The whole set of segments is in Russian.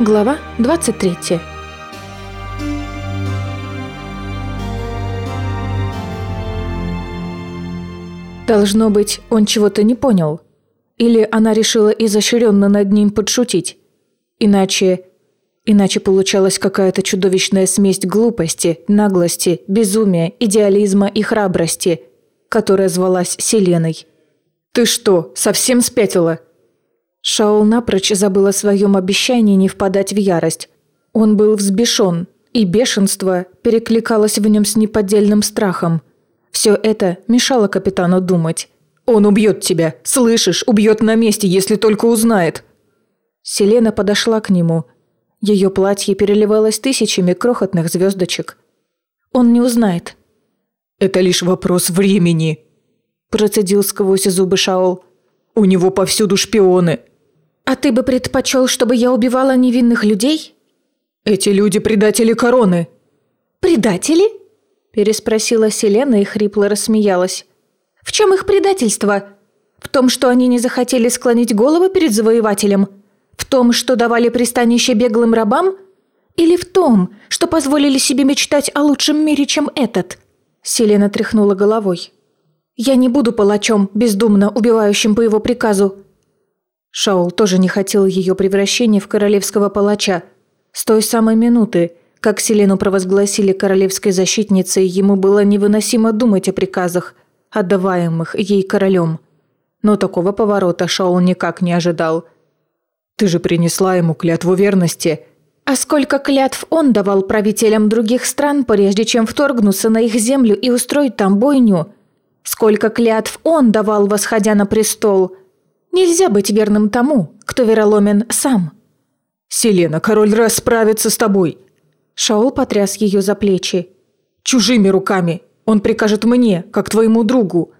Глава 23 Должно быть, он чего-то не понял. Или она решила изощренно над ним подшутить. Иначе... Иначе получалась какая-то чудовищная смесь глупости, наглости, безумия, идеализма и храбрости, которая звалась Селеной. «Ты что, совсем спятила?» Шаул напрочь забыл о своем обещании не впадать в ярость. Он был взбешен, и бешенство перекликалось в нем с неподдельным страхом. Все это мешало капитану думать. «Он убьет тебя! Слышишь, убьет на месте, если только узнает!» Селена подошла к нему. Ее платье переливалось тысячами крохотных звездочек. Он не узнает. «Это лишь вопрос времени», – процедил сквозь зубы Шаол. «У него повсюду шпионы». «А ты бы предпочел, чтобы я убивала невинных людей?» «Эти люди предатели короны». «Предатели?» – переспросила Селена и хрипло рассмеялась. «В чем их предательство? В том, что они не захотели склонить голову перед завоевателем? В том, что давали пристанище беглым рабам? Или в том, что позволили себе мечтать о лучшем мире, чем этот?» Селена тряхнула головой. «Я не буду палачом, бездумно убивающим по его приказу». Шаул тоже не хотел ее превращения в королевского палача. С той самой минуты, как Селену провозгласили королевской защитницей, ему было невыносимо думать о приказах, отдаваемых ей королем. Но такого поворота Шаул никак не ожидал. «Ты же принесла ему клятву верности», а сколько клятв он давал правителям других стран, прежде чем вторгнуться на их землю и устроить там бойню? Сколько клятв он давал, восходя на престол? Нельзя быть верным тому, кто вероломен сам. «Селена, король расправится с тобой!» Шаул потряс ее за плечи. «Чужими руками! Он прикажет мне, как твоему другу!»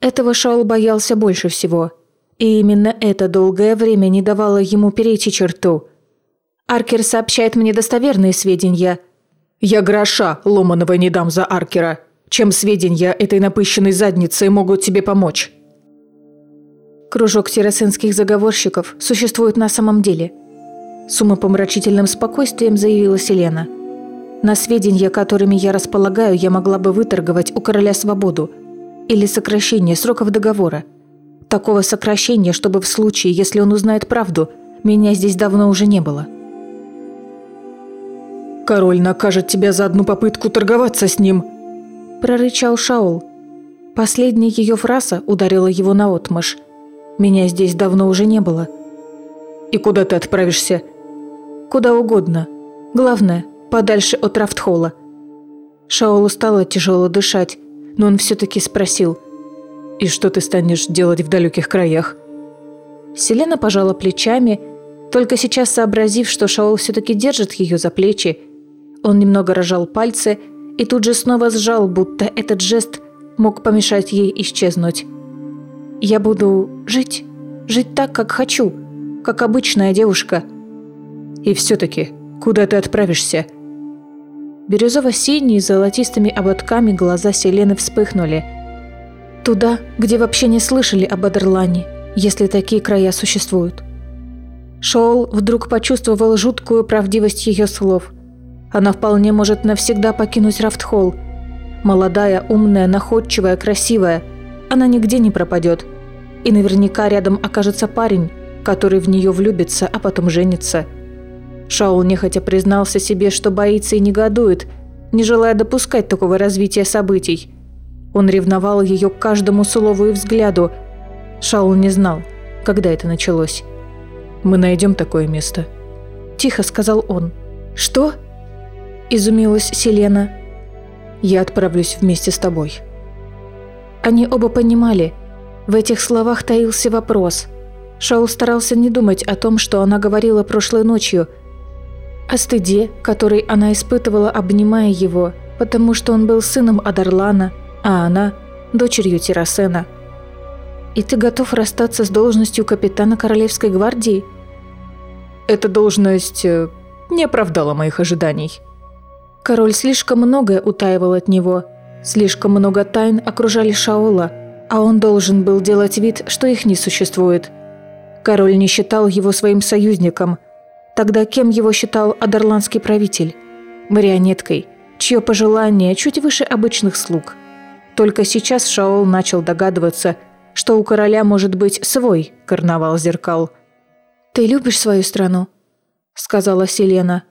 Этого Шаул боялся больше всего. И именно это долгое время не давало ему перейти черту – Аркер сообщает мне достоверные сведения. Я гроша ломаного не дам за Аркера. Чем сведения этой напыщенной задницы могут тебе помочь? Кружок террасенских заговорщиков существует на самом деле. С умопомрачительным спокойствием заявила Селена. На сведения, которыми я располагаю, я могла бы выторговать у короля свободу или сокращение сроков договора. Такого сокращения, чтобы в случае, если он узнает правду, меня здесь давно уже не было. Король накажет тебя за одну попытку торговаться с ним!» Прорычал Шаул. Последняя ее фраза ударила его наотмашь. «Меня здесь давно уже не было». «И куда ты отправишься?» «Куда угодно. Главное, подальше от Рафтхола». Шаолу стало тяжело дышать, но он все-таки спросил. «И что ты станешь делать в далеких краях?» Селена пожала плечами, только сейчас сообразив, что Шаол все-таки держит ее за плечи, он немного рожал пальцы и тут же снова сжал, будто этот жест мог помешать ей исчезнуть. «Я буду жить, жить так, как хочу, как обычная девушка». «И все-таки, куда ты отправишься?» Бирюзово-синие с золотистыми ободками глаза Селены вспыхнули. «Туда, где вообще не слышали об Адерлане, если такие края существуют». Шоул вдруг почувствовал жуткую правдивость ее слов – она вполне может навсегда покинуть Рафтхолл. Молодая, умная, находчивая, красивая. Она нигде не пропадет. И наверняка рядом окажется парень, который в нее влюбится, а потом женится. Шаул нехотя признался себе, что боится и негодует, не желая допускать такого развития событий. Он ревновал ее к каждому слову и взгляду. Шаул не знал, когда это началось. «Мы найдем такое место», – тихо сказал он. «Что?» изумилась Селена. «Я отправлюсь вместе с тобой». Они оба понимали. В этих словах таился вопрос. Шаул старался не думать о том, что она говорила прошлой ночью, о стыде, который она испытывала, обнимая его, потому что он был сыном Адарлана, а она – дочерью Террасена. «И ты готов расстаться с должностью капитана Королевской гвардии?» «Эта должность э, не оправдала моих ожиданий», Король слишком многое утаивал от него. Слишком много тайн окружали Шаола, а он должен был делать вид, что их не существует. Король не считал его своим союзником. Тогда кем его считал адерландский правитель? Марионеткой, чье пожелание чуть выше обычных слуг. Только сейчас Шаол начал догадываться, что у короля может быть свой карнавал зеркал. «Ты любишь свою страну?» — сказала Селена.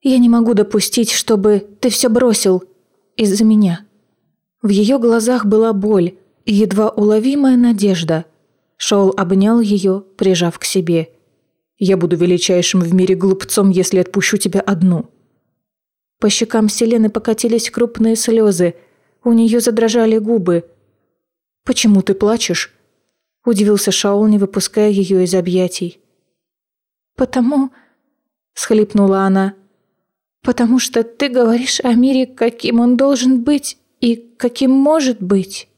«Я не могу допустить, чтобы ты все бросил из-за меня». В ее глазах была боль едва уловимая надежда. Шоул обнял ее, прижав к себе. «Я буду величайшим в мире глупцом, если отпущу тебя одну». По щекам Селены покатились крупные слезы, у нее задрожали губы. «Почему ты плачешь?» – удивился Шаул, не выпуская ее из объятий. «Потому...» – схлипнула она. «Потому что ты говоришь о мире, каким он должен быть и каким может быть».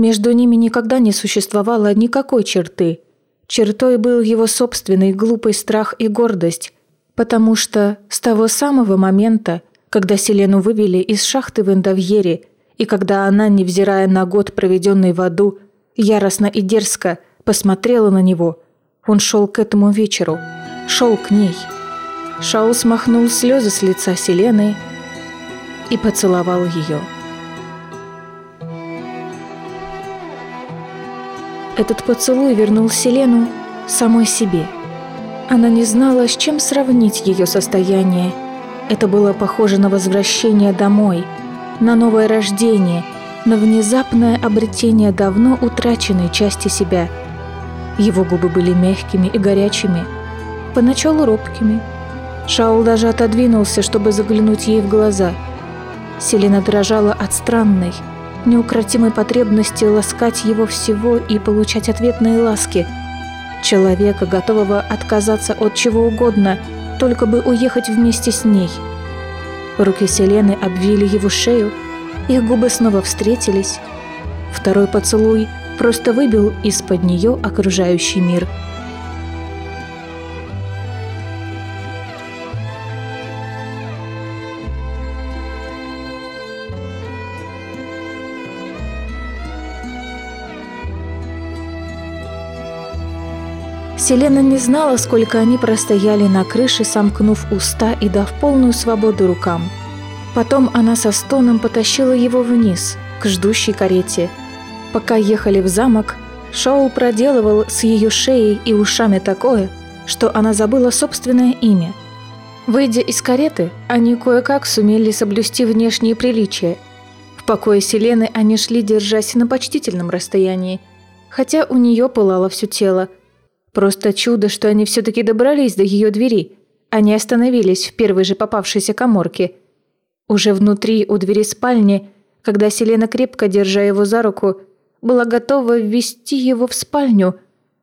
Между ними никогда не существовало никакой черты. Чертой был его собственный глупый страх и гордость, потому что с того самого момента, когда Селену вывели из шахты в Индовьере, и когда она, невзирая на год, проведенный в аду, яростно и дерзко посмотрела на него, он шел к этому вечеру, шел к ней. Шаул смахнул слезы с лица Селены и поцеловал ее. Этот поцелуй вернул Селену самой себе. Она не знала, с чем сравнить ее состояние. Это было похоже на возвращение домой, на новое рождение, на внезапное обретение давно утраченной части себя. Его губы были мягкими и горячими, поначалу робкими. Шаул даже отодвинулся, чтобы заглянуть ей в глаза. Селена дрожала от странной, неукротимой потребности ласкать его всего и получать ответные ласки. Человека, готового отказаться от чего угодно, только бы уехать вместе с ней. Руки Селены обвили его шею, их губы снова встретились. Второй поцелуй просто выбил из-под нее окружающий мир – Селена не знала, сколько они простояли на крыше, сомкнув уста и дав полную свободу рукам. Потом она со стоном потащила его вниз, к ждущей карете. Пока ехали в замок, Шоул проделывал с ее шеей и ушами такое, что она забыла собственное имя. Выйдя из кареты, они кое-как сумели соблюсти внешние приличия. В покое Селены они шли, держась на почтительном расстоянии, хотя у нее пылало все тело – Просто чудо, что они все-таки добрались до ее двери, не остановились в первой же попавшейся коморке. Уже внутри, у двери спальни, когда Селена, крепко держа его за руку, была готова ввести его в спальню,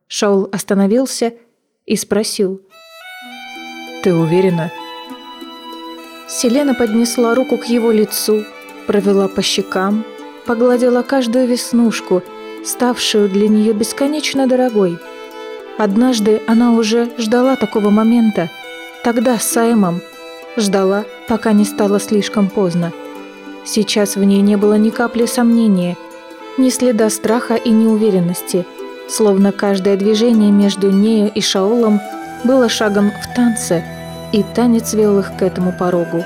Шаул остановился и спросил. «Ты уверена?» Селена поднесла руку к его лицу, провела по щекам, погладила каждую веснушку, ставшую для нее бесконечно дорогой – Однажды она уже ждала такого момента. Тогда с Саймом. Ждала, пока не стало слишком поздно. Сейчас в ней не было ни капли сомнения, ни следа страха и неуверенности, словно каждое движение между нею и Шаолом было шагом в танце, и танец вел их к этому порогу.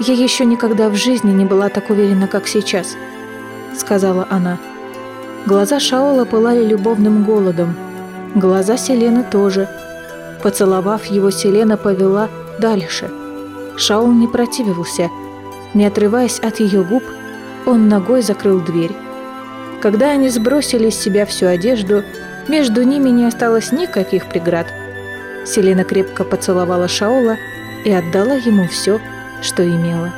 «Я еще никогда в жизни не была так уверена, как сейчас», — сказала она. Глаза Шаола пылали любовным голодом — Глаза Селены тоже. Поцеловав его, Селена повела дальше. Шаул не противился. Не отрываясь от ее губ, он ногой закрыл дверь. Когда они сбросили с себя всю одежду, между ними не осталось никаких преград. Селена крепко поцеловала Шаула и отдала ему все, что имела.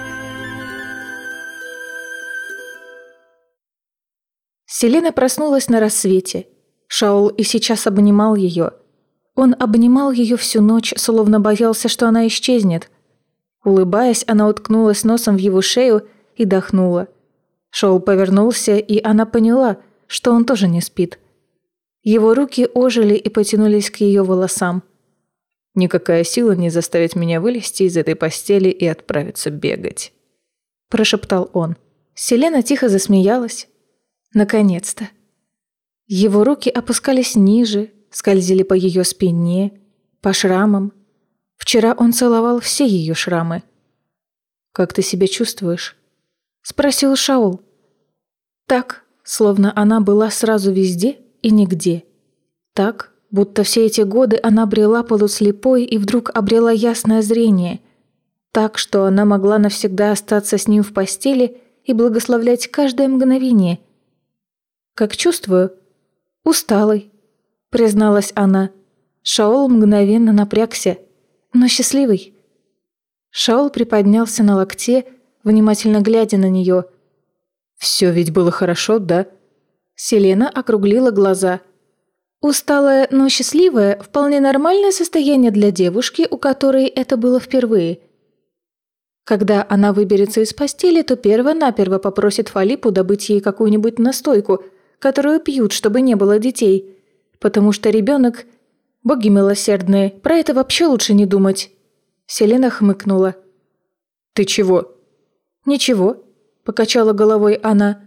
Селена проснулась на рассвете – Шаул и сейчас обнимал ее. Он обнимал ее всю ночь, словно боялся, что она исчезнет. Улыбаясь, она уткнулась носом в его шею и дохнула. Шаул повернулся, и она поняла, что он тоже не спит. Его руки ожили и потянулись к ее волосам. «Никакая сила не заставит меня вылезти из этой постели и отправиться бегать», – прошептал он. Селена тихо засмеялась. «Наконец-то!» Его руки опускались ниже, скользили по ее спине, по шрамам. Вчера он целовал все ее шрамы. «Как ты себя чувствуешь?» — спросил Шаул. Так, словно она была сразу везде и нигде. Так, будто все эти годы она брела полуслепой и вдруг обрела ясное зрение. Так, что она могла навсегда остаться с ним в постели и благословлять каждое мгновение. «Как чувствую?» «Усталый», — призналась она. Шаол мгновенно напрягся, но счастливый. Шаол приподнялся на локте, внимательно глядя на нее. «Все ведь было хорошо, да?» Селена округлила глаза. Усталая, но счастливая – вполне нормальное состояние для девушки, у которой это было впервые. Когда она выберется из постели, то перво-наперво попросит Фалипу добыть ей какую-нибудь настойку, которую пьют, чтобы не было детей. Потому что ребенок Боги милосердные, про это вообще лучше не думать. Селена хмыкнула. «Ты чего?» «Ничего», – покачала головой она.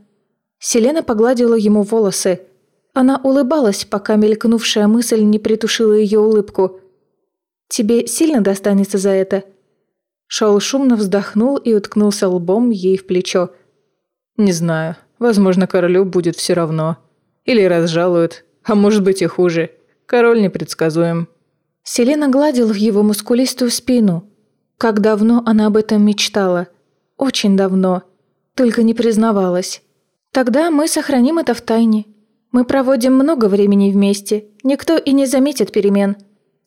Селена погладила ему волосы. Она улыбалась, пока мелькнувшая мысль не притушила ее улыбку. «Тебе сильно достанется за это?» Шаул шумно вздохнул и уткнулся лбом ей в плечо. «Не знаю. Возможно, королю будет все равно. Или разжалуют, а может быть и хуже. Король непредсказуем». Селена гладила его мускулистую спину. Как давно она об этом мечтала. Очень давно. Только не признавалась. Тогда мы сохраним это в тайне. Мы проводим много времени вместе. Никто и не заметит перемен.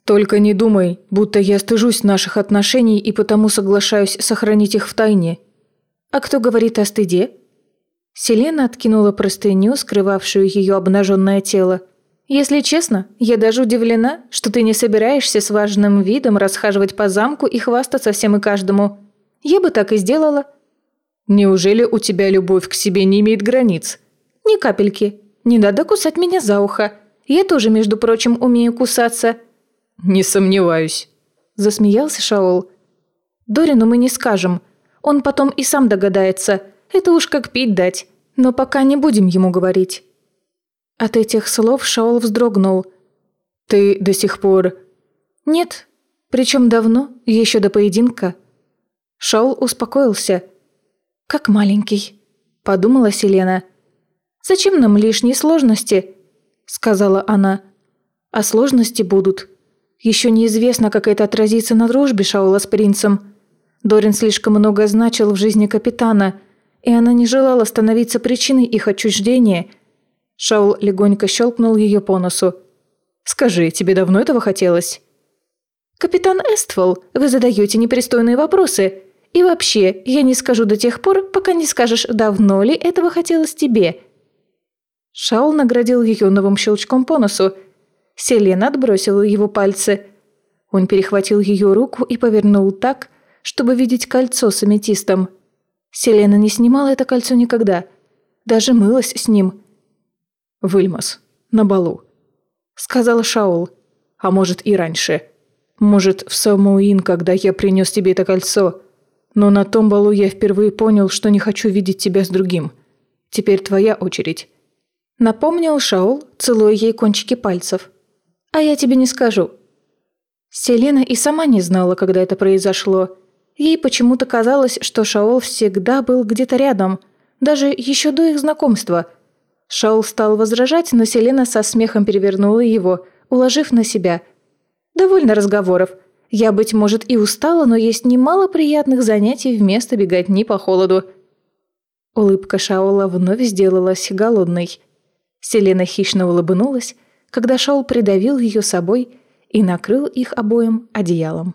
Только не думай, будто я стыжусь наших отношений и потому соглашаюсь сохранить их в тайне. А кто говорит о стыде? Селена откинула простыню, скрывавшую ее обнаженное тело. Если честно, я даже удивлена, что ты не собираешься с важным видом расхаживать по замку и хвастаться всем и каждому. Я бы так и сделала. Неужели у тебя любовь к себе не имеет границ? Ни капельки. Не надо кусать меня за ухо. Я тоже, между прочим, умею кусаться. Не сомневаюсь. Засмеялся Шаол. Дорину мы не скажем. Он потом и сам догадается. Это уж как пить дать. Но пока не будем ему говорить. От этих слов Шаол вздрогнул. «Ты до сих пор...» «Нет. Причем давно, еще до поединка». Шаол успокоился. «Как маленький», — подумала Селена. «Зачем нам лишние сложности?» — сказала она. «А сложности будут. Еще неизвестно, как это отразится на дружбе Шаула с принцем. Дорин слишком много значил в жизни капитана, и она не желала становиться причиной их отчуждения — Шаул легонько щелкнул ее по носу. «Скажи, тебе давно этого хотелось?» «Капитан Эствол, вы задаете непристойные вопросы. И вообще, я не скажу до тех пор, пока не скажешь, давно ли этого хотелось тебе». Шаул наградил ее новым щелчком по носу. Селена отбросила его пальцы. Он перехватил ее руку и повернул так, чтобы видеть кольцо с аметистом. Селена не снимала это кольцо никогда. Даже мылась с ним – Выльмас. На балу. Сказал Шаул. А может и раньше. Может, в Самуин, когда я принес тебе это кольцо. Но на том балу я впервые понял, что не хочу видеть тебя с другим. Теперь твоя очередь. Напомнил Шаул, целуя ей кончики пальцев. «А я тебе не скажу». Селена и сама не знала, когда это произошло. Ей почему-то казалось, что Шаол всегда был где-то рядом, даже еще до их знакомства – Шаул стал возражать, но Селена со смехом перевернула его, уложив на себя. «Довольно разговоров. Я, быть может, и устала, но есть немало приятных занятий вместо беготни по холоду». Улыбка Шаула вновь сделалась голодной. Селена хищно улыбнулась, когда Шаул придавил ее собой и накрыл их обоим одеялом.